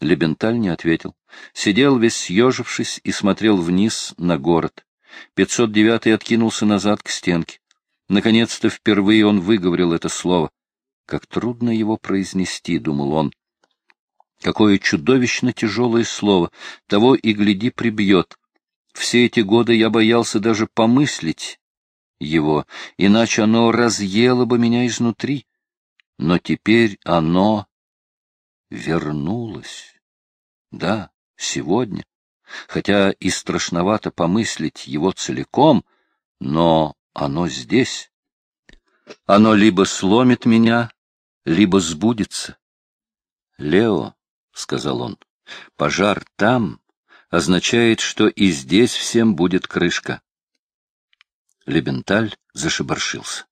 Лебенталь не ответил. Сидел весь съежившись и смотрел вниз на город. 509-й откинулся назад к стенке. Наконец-то впервые он выговорил это слово. Как трудно его произнести, — думал он. Какое чудовищно тяжелое слово, того и гляди прибьет. Все эти годы я боялся даже помыслить его, иначе оно разъело бы меня изнутри. Но теперь оно вернулось. Да, сегодня. Хотя и страшновато помыслить его целиком, но оно здесь. Оно либо сломит меня, либо сбудется. Лео, — сказал он. — Пожар там означает, что и здесь всем будет крышка. Лебенталь зашебаршился.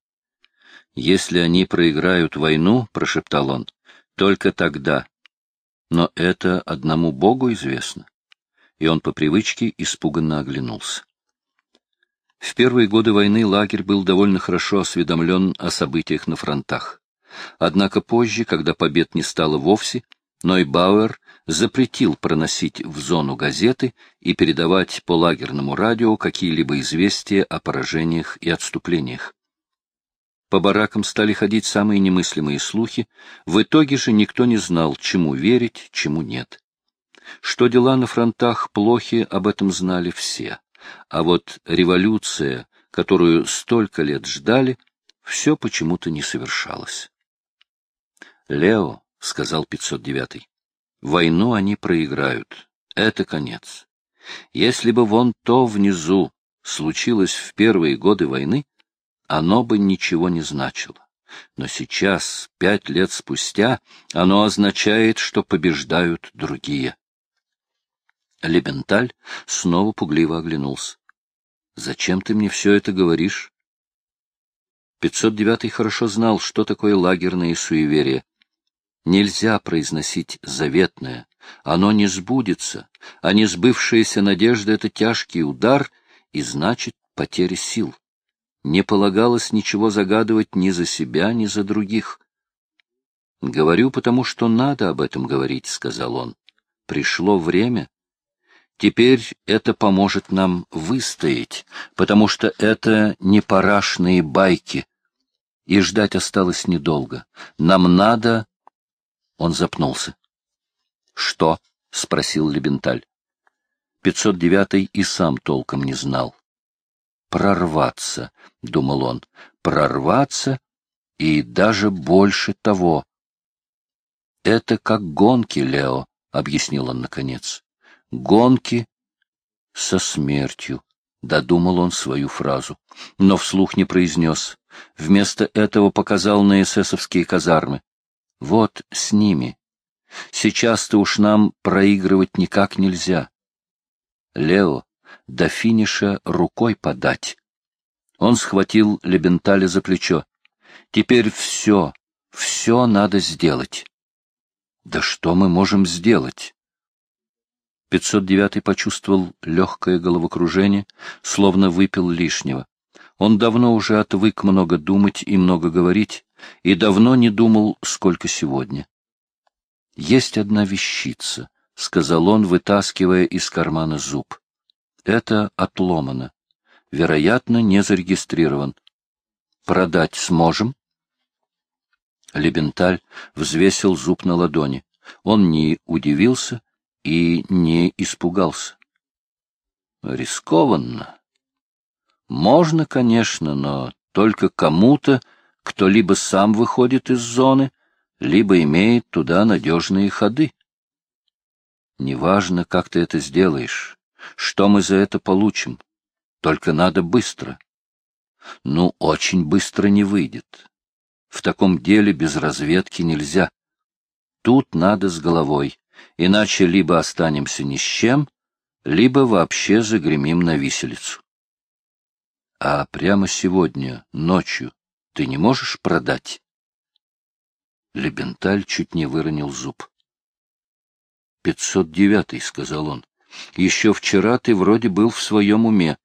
— Если они проиграют войну, — прошептал он, — только тогда. Но это одному Богу известно. И он по привычке испуганно оглянулся. В первые годы войны лагерь был довольно хорошо осведомлен о событиях на фронтах. Однако позже, когда побед не стало вовсе, Нойбауэр запретил проносить в зону газеты и передавать по лагерному радио какие-либо известия о поражениях и отступлениях. По баракам стали ходить самые немыслимые слухи, в итоге же никто не знал, чему верить, чему нет. Что дела на фронтах плохи, об этом знали все. А вот революция, которую столько лет ждали, все почему-то не совершалось. Лео, — сказал 509-й. — Войну они проиграют. Это конец. Если бы вон то внизу случилось в первые годы войны, оно бы ничего не значило. Но сейчас, пять лет спустя, оно означает, что побеждают другие. Лебенталь снова пугливо оглянулся. — Зачем ты мне все это говоришь? 509-й хорошо знал, что такое лагерные суеверия. Нельзя произносить заветное. Оно не сбудется, а несбывшаяся надежда — это тяжкий удар и значит потеря сил. Не полагалось ничего загадывать ни за себя, ни за других. — Говорю, потому что надо об этом говорить, — сказал он. — Пришло время. Теперь это поможет нам выстоять, потому что это не парашные байки. И ждать осталось недолго. Нам надо он запнулся. — Что? — спросил Лебенталь. Пятьсот девятый и сам толком не знал. «Прорваться», — думал он, — «прорваться и даже больше того». «Это как гонки, Лео», — объяснил он наконец. «Гонки со смертью», — додумал он свою фразу, но вслух не произнес. Вместо этого показал на эсэсовские казармы. Вот с ними. Сейчас-то уж нам проигрывать никак нельзя. Лео, до финиша рукой подать. Он схватил Лебенталя за плечо. Теперь все, все надо сделать. Да что мы можем сделать? 509 почувствовал легкое головокружение, словно выпил лишнего. Он давно уже отвык много думать и много говорить, и давно не думал, сколько сегодня. «Есть одна вещица», — сказал он, вытаскивая из кармана зуб. «Это отломано. Вероятно, не зарегистрирован. Продать сможем?» Лебенталь взвесил зуб на ладони. Он не удивился и не испугался. «Рискованно. Можно, конечно, но только кому-то, кто либо сам выходит из зоны, либо имеет туда надежные ходы. Неважно, как ты это сделаешь, что мы за это получим, только надо быстро. Ну, очень быстро не выйдет. В таком деле без разведки нельзя. Тут надо с головой, иначе либо останемся ни с чем, либо вообще загремим на виселицу. А прямо сегодня, ночью, ты не можешь продать? Лебенталь чуть не выронил зуб. — Пятьсот девятый, — сказал он. — Еще вчера ты вроде был в своем уме.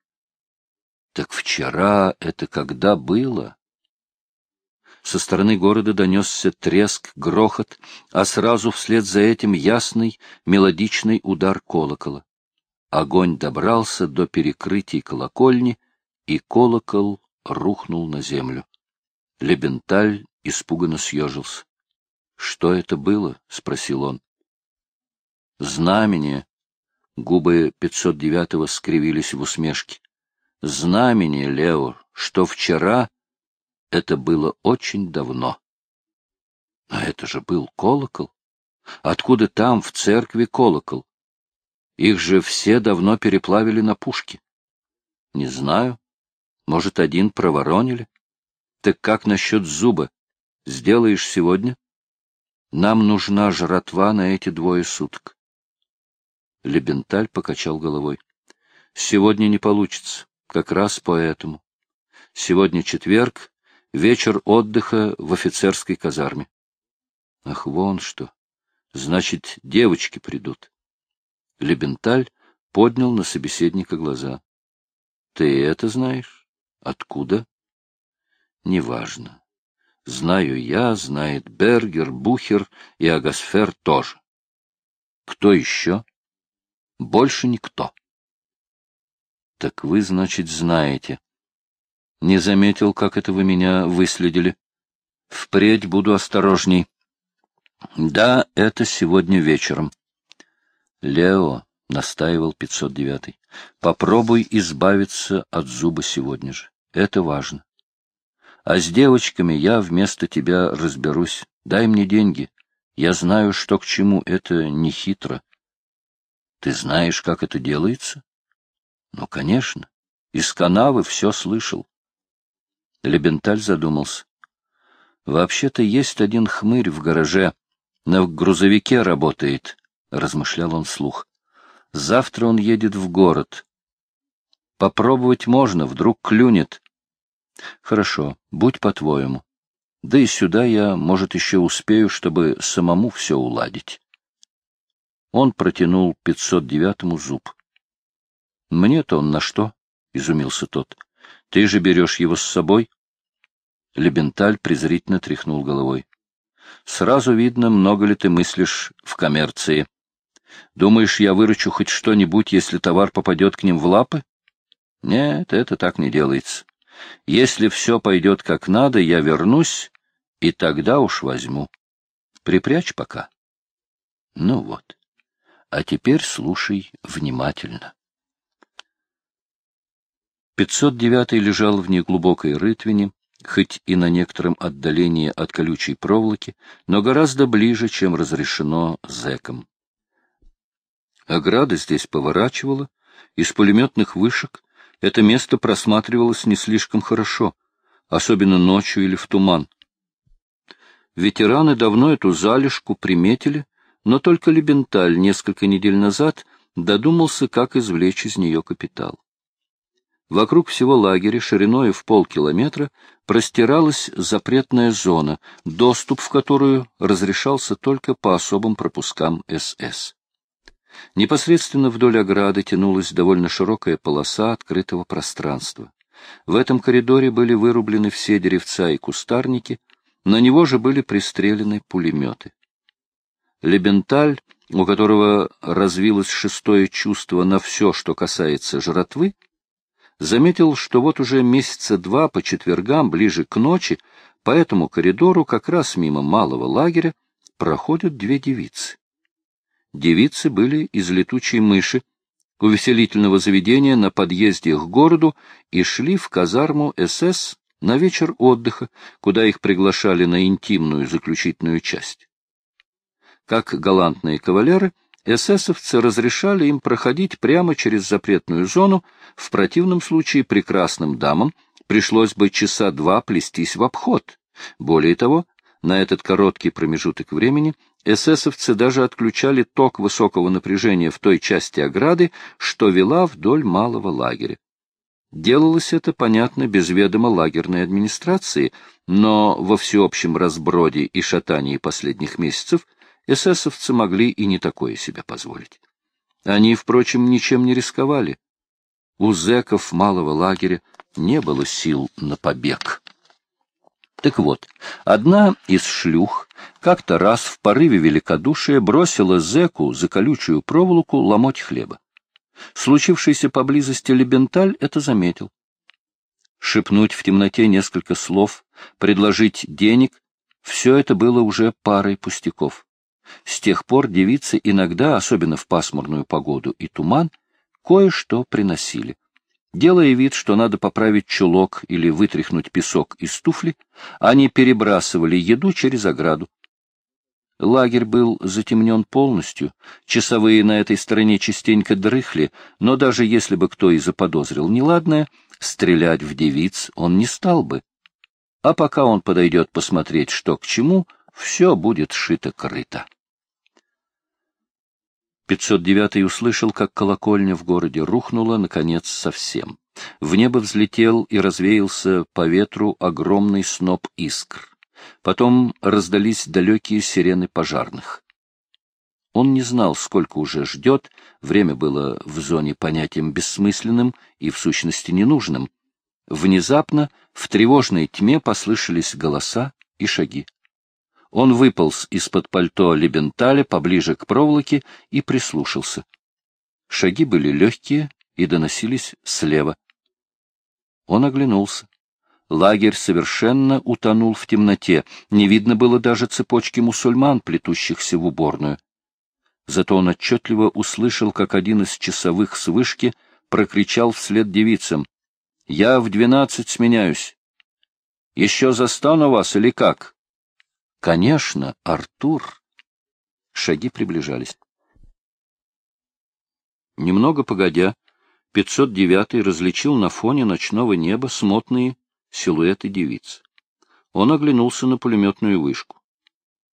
— Так вчера это когда было? Со стороны города донесся треск, грохот, а сразу вслед за этим ясный, мелодичный удар колокола. Огонь добрался до перекрытий колокольни, и колокол рухнул на землю. Лебенталь испуганно съежился. — Что это было? — спросил он. — Знамение. Губы 509-го скривились в усмешке. — Знамение, Лео, что вчера это было очень давно. А это же был колокол. Откуда там, в церкви, колокол? Их же все давно переплавили на пушки. Не знаю. Может, один проворонили? Так как насчет зуба? Сделаешь сегодня? Нам нужна жратва на эти двое суток. Лебенталь покачал головой. Сегодня не получится, как раз поэтому. Сегодня четверг, вечер отдыха в офицерской казарме. Ах, вон что! Значит, девочки придут. Лебенталь поднял на собеседника глаза. — Ты это знаешь? Откуда? — Неважно. Знаю я, знает Бергер, Бухер и Агасфер тоже. Кто еще? Больше никто. Так вы, значит, знаете. Не заметил, как это вы меня выследили. Впредь буду осторожней. Да, это сегодня вечером. Лео, — настаивал 509-й, — попробуй избавиться от зуба сегодня же. Это важно. А с девочками я вместо тебя разберусь. Дай мне деньги. Я знаю, что к чему. Это не хитро. Ты знаешь, как это делается? Ну, конечно. Из канавы все слышал. Лебенталь задумался. Вообще-то есть один хмырь в гараже. На грузовике работает, — размышлял он вслух. Завтра он едет в город. Попробовать можно, вдруг клюнет. Хорошо, будь по-твоему. Да и сюда я, может, еще успею, чтобы самому все уладить. Он протянул 509-му зуб. Мне-то он на что? — изумился тот. — Ты же берешь его с собой? Лебенталь презрительно тряхнул головой. — Сразу видно, много ли ты мыслишь в коммерции. Думаешь, я выручу хоть что-нибудь, если товар попадет к ним в лапы? Нет, это так не делается. Если все пойдет как надо, я вернусь, и тогда уж возьму. Припрячь пока. Ну вот. А теперь слушай внимательно. 509 лежал в неглубокой рытвине, хоть и на некотором отдалении от колючей проволоки, но гораздо ближе, чем разрешено зэком. Ограда здесь поворачивала, из пулеметных вышек это место просматривалось не слишком хорошо, особенно ночью или в туман. Ветераны давно эту залежку приметили, но только Лебенталь несколько недель назад додумался, как извлечь из нее капитал. Вокруг всего лагеря шириной в полкилометра простиралась запретная зона, доступ в которую разрешался только по особым пропускам СС. Непосредственно вдоль ограды тянулась довольно широкая полоса открытого пространства. В этом коридоре были вырублены все деревца и кустарники, на него же были пристрелены пулеметы. Лебенталь, у которого развилось шестое чувство на все, что касается жратвы, заметил, что вот уже месяца два по четвергам, ближе к ночи, по этому коридору, как раз мимо малого лагеря, проходят две девицы. Девицы были из летучей мыши, увеселительного заведения на подъезде к городу и шли в казарму СС на вечер отдыха, куда их приглашали на интимную заключительную часть. Как галантные кавалеры, эсэсовцы разрешали им проходить прямо через запретную зону, в противном случае прекрасным дамам пришлось бы часа два плестись в обход. Более того, на этот короткий промежуток времени эсэсовцы даже отключали ток высокого напряжения в той части ограды, что вела вдоль малого лагеря. Делалось это, понятно, без ведома лагерной администрации, но во всеобщем разброде и шатании последних месяцев эсэсовцы могли и не такое себе позволить. Они, впрочем, ничем не рисковали. У зэков малого лагеря не было сил на побег. Так вот, одна из шлюх как-то раз в порыве великодушия бросила зэку за колючую проволоку ломоть хлеба. Случившийся поблизости Лебенталь это заметил. Шепнуть в темноте несколько слов, предложить денег — все это было уже парой пустяков. С тех пор девицы иногда, особенно в пасмурную погоду и туман, кое-что приносили. Делая вид, что надо поправить чулок или вытряхнуть песок из туфли, они перебрасывали еду через ограду. Лагерь был затемнен полностью, часовые на этой стороне частенько дрыхли, но даже если бы кто и заподозрил неладное, стрелять в девиц он не стал бы. А пока он подойдет посмотреть, что к чему, все будет шито-крыто. 509 услышал, как колокольня в городе рухнула, наконец, совсем. В небо взлетел и развеялся по ветру огромный сноп искр. Потом раздались далекие сирены пожарных. Он не знал, сколько уже ждет, время было в зоне понятием бессмысленным и в сущности ненужным. Внезапно в тревожной тьме послышались голоса и шаги. Он выполз из-под пальто Лебенталя поближе к проволоке и прислушался. Шаги были легкие и доносились слева. Он оглянулся. Лагерь совершенно утонул в темноте, не видно было даже цепочки мусульман, плетущихся в уборную. Зато он отчетливо услышал, как один из часовых с вышки прокричал вслед девицам. — Я в двенадцать сменяюсь. — Еще застану вас или как? Конечно, Артур. Шаги приближались. Немного погодя, 509-й различил на фоне ночного неба смотные силуэты девиц. Он оглянулся на пулеметную вышку.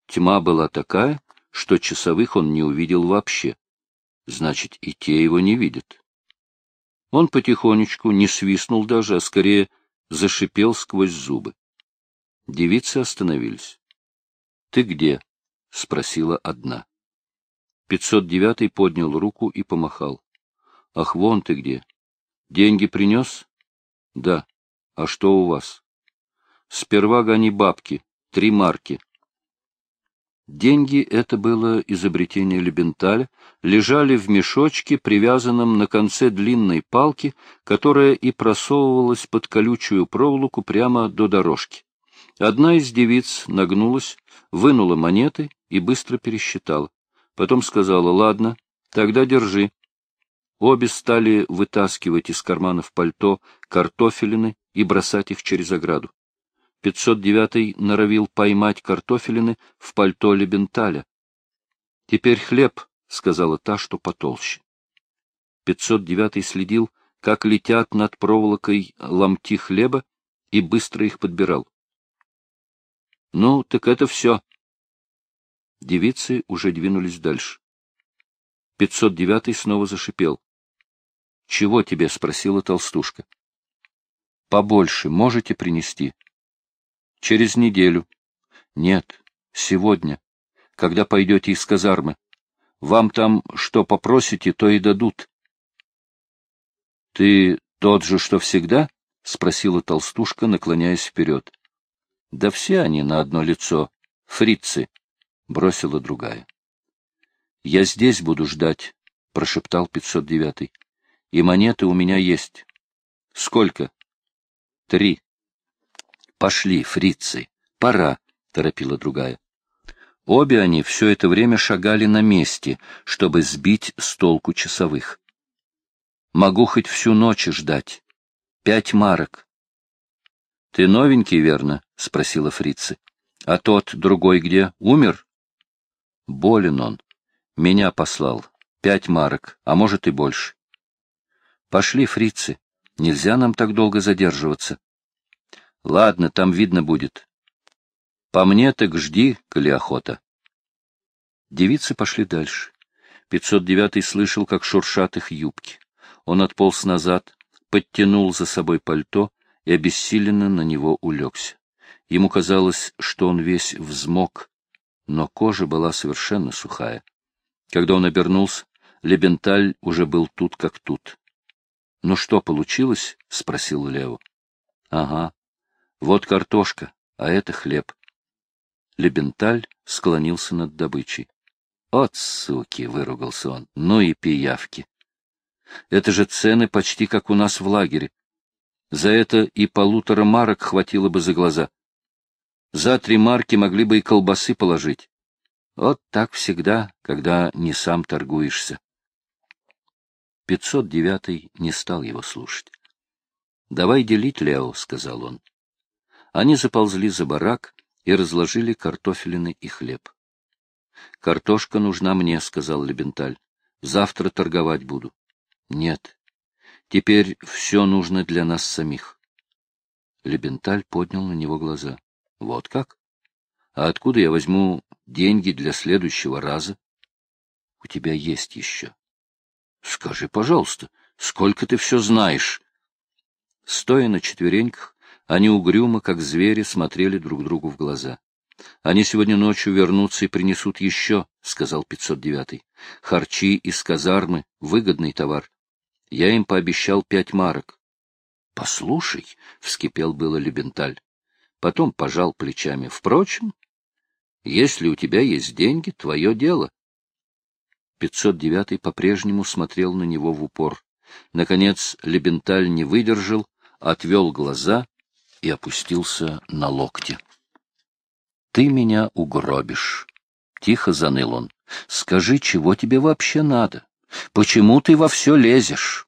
Тьма была такая, что часовых он не увидел вообще. Значит, и те его не видят. Он потихонечку не свистнул даже, а скорее зашипел сквозь зубы. Девицы остановились. Ты где? — спросила одна. Пятьсот девятый поднял руку и помахал. — Ах, вон ты где. Деньги принес? — Да. А что у вас? — Сперва гони бабки. Три марки. Деньги — это было изобретение Лебенталя, лежали в мешочке, привязанном на конце длинной палки, которая и просовывалась под колючую проволоку прямо до дорожки. Одна из девиц нагнулась, вынула монеты и быстро пересчитала. Потом сказала, ладно, тогда держи. Обе стали вытаскивать из карманов пальто картофелины и бросать их через ограду. 509-й норовил поймать картофелины в пальто Лебенталя. — Теперь хлеб, — сказала та, что потолще. 509-й следил, как летят над проволокой ломти хлеба, и быстро их подбирал. Ну, так это все. Девицы уже двинулись дальше. Пятьсот девятый снова зашипел. — Чего тебе? — спросила толстушка. — Побольше можете принести? — Через неделю. — Нет, сегодня, когда пойдете из казармы. Вам там что попросите, то и дадут. — Ты тот же, что всегда? — спросила толстушка, наклоняясь вперед. Да все они на одно лицо. Фрицы, — бросила другая. — Я здесь буду ждать, — прошептал 509-й. — И монеты у меня есть. — Сколько? — Три. — Пошли, фрицы, пора, — торопила другая. Обе они все это время шагали на месте, чтобы сбить с толку часовых. Могу хоть всю ночь ждать. Пять марок. — Ты новенький, верно? — спросила фрица. — А тот другой где? Умер? — Болен он. Меня послал. Пять марок, а может и больше. — Пошли, фрицы. Нельзя нам так долго задерживаться. — Ладно, там видно будет. — По мне так жди, коли охота. Девицы пошли дальше. 509-й слышал, как шуршат их юбки. Он отполз назад, подтянул за собой пальто и обессиленно на него улегся. Ему казалось, что он весь взмок, но кожа была совершенно сухая. Когда он обернулся, Лебенталь уже был тут как тут. — Ну что получилось? — спросил Лео. — Ага. Вот картошка, а это хлеб. Лебенталь склонился над добычей. «От суки!» — выругался он. «Ну и пиявки! Это же цены почти как у нас в лагере. За это и полутора марок хватило бы за глаза. За три марки могли бы и колбасы положить. Вот так всегда, когда не сам торгуешься. 509 не стал его слушать. — Давай делить, Лео, — сказал он. Они заползли за барак и разложили картофелины и хлеб. — Картошка нужна мне, — сказал Лебенталь. — Завтра торговать буду. — Нет. Теперь все нужно для нас самих. Лебенталь поднял на него глаза. — Вот как? А откуда я возьму деньги для следующего раза? У тебя есть еще. Скажи, пожалуйста, сколько ты все знаешь? Стоя на четвереньках, они угрюмо, как звери, смотрели друг другу в глаза. — Они сегодня ночью вернутся и принесут еще, — сказал 509-й. — Харчи из казармы — выгодный товар. Я им пообещал пять марок. — Послушай, — вскипел было Лебенталь. Потом пожал плечами. — Впрочем, если у тебя есть деньги, твое дело. 509 по-прежнему смотрел на него в упор. Наконец Лебенталь не выдержал, отвел глаза и опустился на локти. — Ты меня угробишь, — тихо заныл он. — Скажи, чего тебе вообще надо? Почему ты во все лезешь?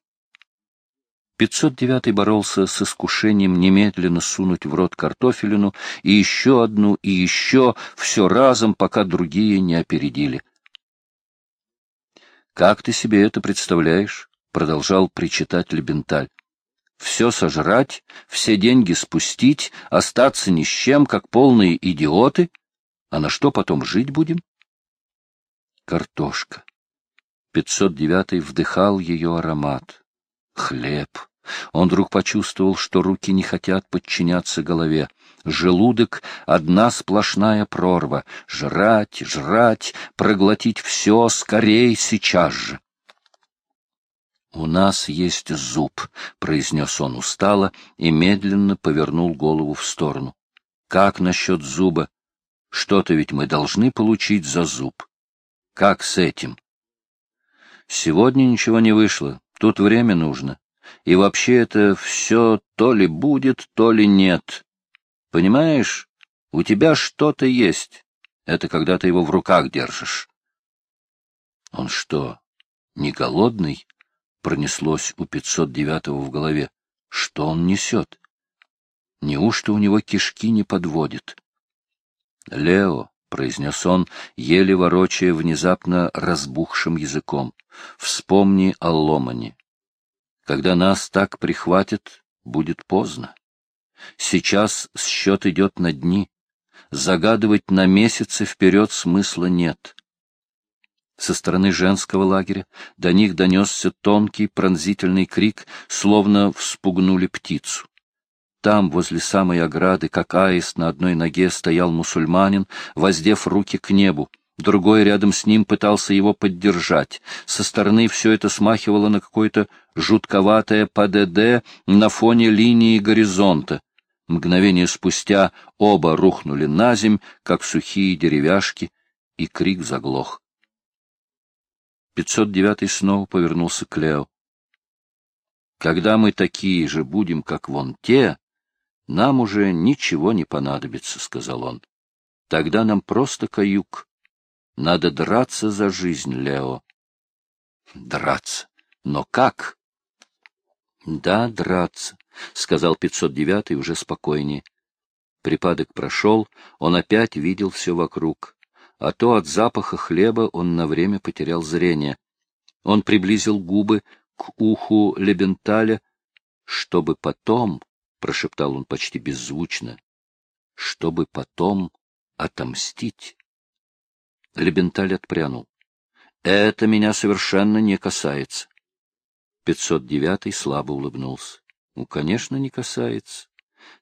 509 боролся с искушением немедленно сунуть в рот картофелину и еще одну, и еще, все разом, пока другие не опередили. «Как ты себе это представляешь?» — продолжал причитать Лебенталь. «Все сожрать, все деньги спустить, остаться ни с чем, как полные идиоты? А на что потом жить будем?» Картошка. 509 вдыхал ее аромат. Хлеб. Он вдруг почувствовал, что руки не хотят подчиняться голове. Желудок — одна сплошная прорва. Жрать, жрать, проглотить все скорей, сейчас же. «У нас есть зуб», — произнес он устало и медленно повернул голову в сторону. «Как насчет зуба? Что-то ведь мы должны получить за зуб. Как с этим?» «Сегодня ничего не вышло. Тут время нужно. И вообще это все то ли будет, то ли нет. Понимаешь, у тебя что-то есть. Это когда ты его в руках держишь. Он что, не голодный? Пронеслось у 509-го в голове. Что он несет? Неужто у него кишки не подводит? Лео, — произнес он, еле ворочая внезапно разбухшим языком, — вспомни о Ломане. Когда нас так прихватит, будет поздно. Сейчас счет идет на дни. Загадывать на месяцы вперед смысла нет. Со стороны женского лагеря до них донесся тонкий пронзительный крик, словно вспугнули птицу. Там, возле самой ограды, как аист на одной ноге, стоял мусульманин, воздев руки к небу. Другой рядом с ним пытался его поддержать. Со стороны все это смахивало на какое-то жутковатое ПДД на фоне линии горизонта. Мгновение спустя оба рухнули на земь, как сухие деревяшки, и крик заглох. 509 снова повернулся к Лео. «Когда мы такие же будем, как вон те, нам уже ничего не понадобится», — сказал он. «Тогда нам просто каюк». Надо драться за жизнь, Лео. Драться. Но как? Да, драться, — сказал 509 уже спокойнее. Припадок прошел, он опять видел все вокруг. А то от запаха хлеба он на время потерял зрение. Он приблизил губы к уху Лебенталя, чтобы потом, — прошептал он почти беззвучно, — чтобы потом отомстить. Лебенталь отпрянул. — Это меня совершенно не касается. 509 слабо улыбнулся. — Ну, конечно, не касается.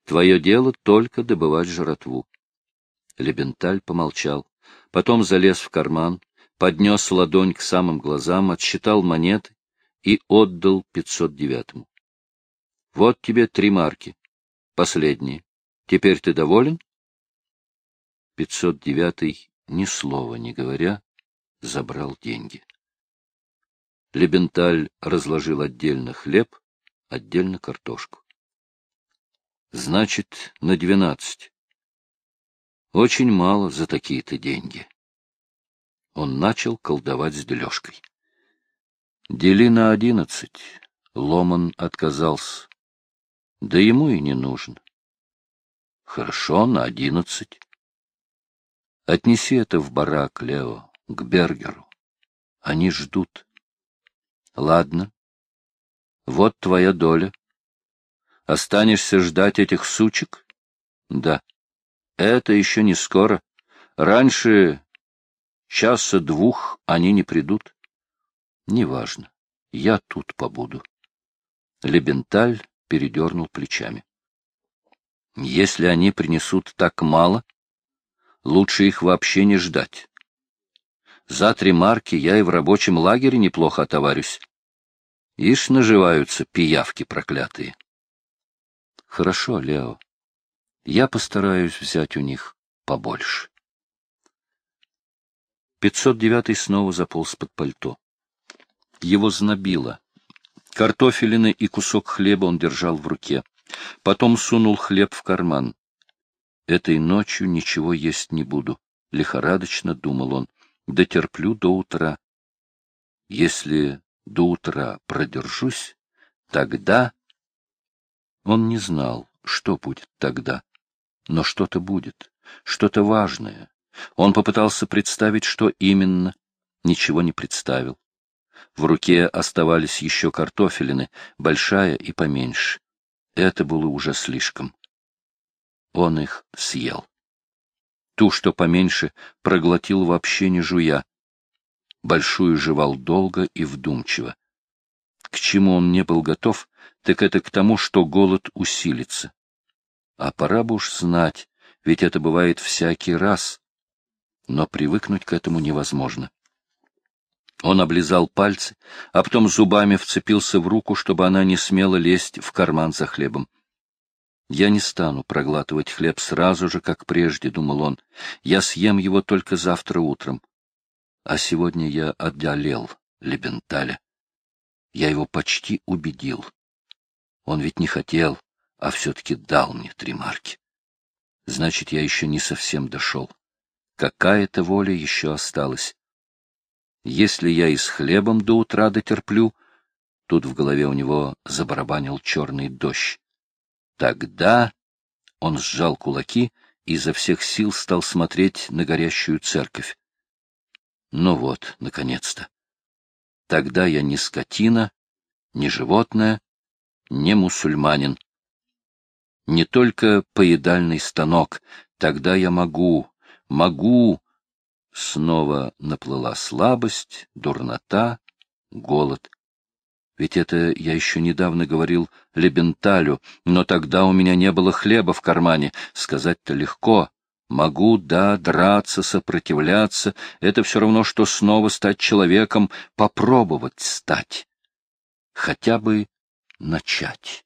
Твое дело только добывать жратву. Лебенталь помолчал. Потом залез в карман, поднес ладонь к самым глазам, отсчитал монеты и отдал 509-му. — Вот тебе три марки. Последние. Теперь ты доволен? 509 ни слова не говоря, забрал деньги. Лебенталь разложил отдельно хлеб, отдельно картошку. Значит, на двенадцать. Очень мало за такие-то деньги. Он начал колдовать с дележкой. Дели на одиннадцать. Ломан отказался. Да ему и не нужно. Хорошо, на одиннадцать. Отнеси это в барак, Лео, к Бергеру. Они ждут. Ладно. Вот твоя доля. Останешься ждать этих сучек? Да. Это еще не скоро. Раньше часа двух они не придут. Неважно. Я тут побуду. Лебенталь передернул плечами. Если они принесут так мало, лучше их вообще не ждать. За три марки я и в рабочем лагере неплохо отоварюсь. Ишь наживаются пиявки проклятые. Хорошо, Лео. Я постараюсь взять у них побольше. 509 снова заполз под пальто. Его знобило. Картофелины и кусок хлеба он держал в руке. Потом сунул хлеб в карман. Этой ночью ничего есть не буду, — лихорадочно думал он. Дотерплю до утра. Если до утра продержусь, тогда... Он не знал, что будет тогда, но что-то будет, что-то важное. Он попытался представить, что именно, ничего не представил. В руке оставались еще картофелины, большая и поменьше. Это было уже слишком он их съел. Ту, что поменьше, проглотил вообще не жуя. Большую жевал долго и вдумчиво. К чему он не был готов, так это к тому, что голод усилится. А пора бы уж знать, ведь это бывает всякий раз. Но привыкнуть к этому невозможно. Он облизал пальцы, а потом зубами вцепился в руку, чтобы она не смела лезть в карман за хлебом. Я не стану проглатывать хлеб сразу же, как прежде, — думал он. Я съем его только завтра утром. А сегодня я одолел Лебенталя. Я его почти убедил. Он ведь не хотел, а все-таки дал мне три марки. Значит, я еще не совсем дошел. Какая-то воля еще осталась. Если я и с хлебом до утра дотерплю, тут в голове у него забарабанил черный дождь. Тогда он сжал кулаки и изо всех сил стал смотреть на горящую церковь. Ну вот, наконец-то. Тогда я не скотина, не животное, не мусульманин. Не только поедальный станок. Тогда я могу, могу. Снова наплыла слабость, дурнота, голод. Ведь это я еще недавно говорил Лебенталю, но тогда у меня не было хлеба в кармане. Сказать-то легко. Могу, да, драться, сопротивляться. Это все равно, что снова стать человеком, попробовать стать. Хотя бы начать.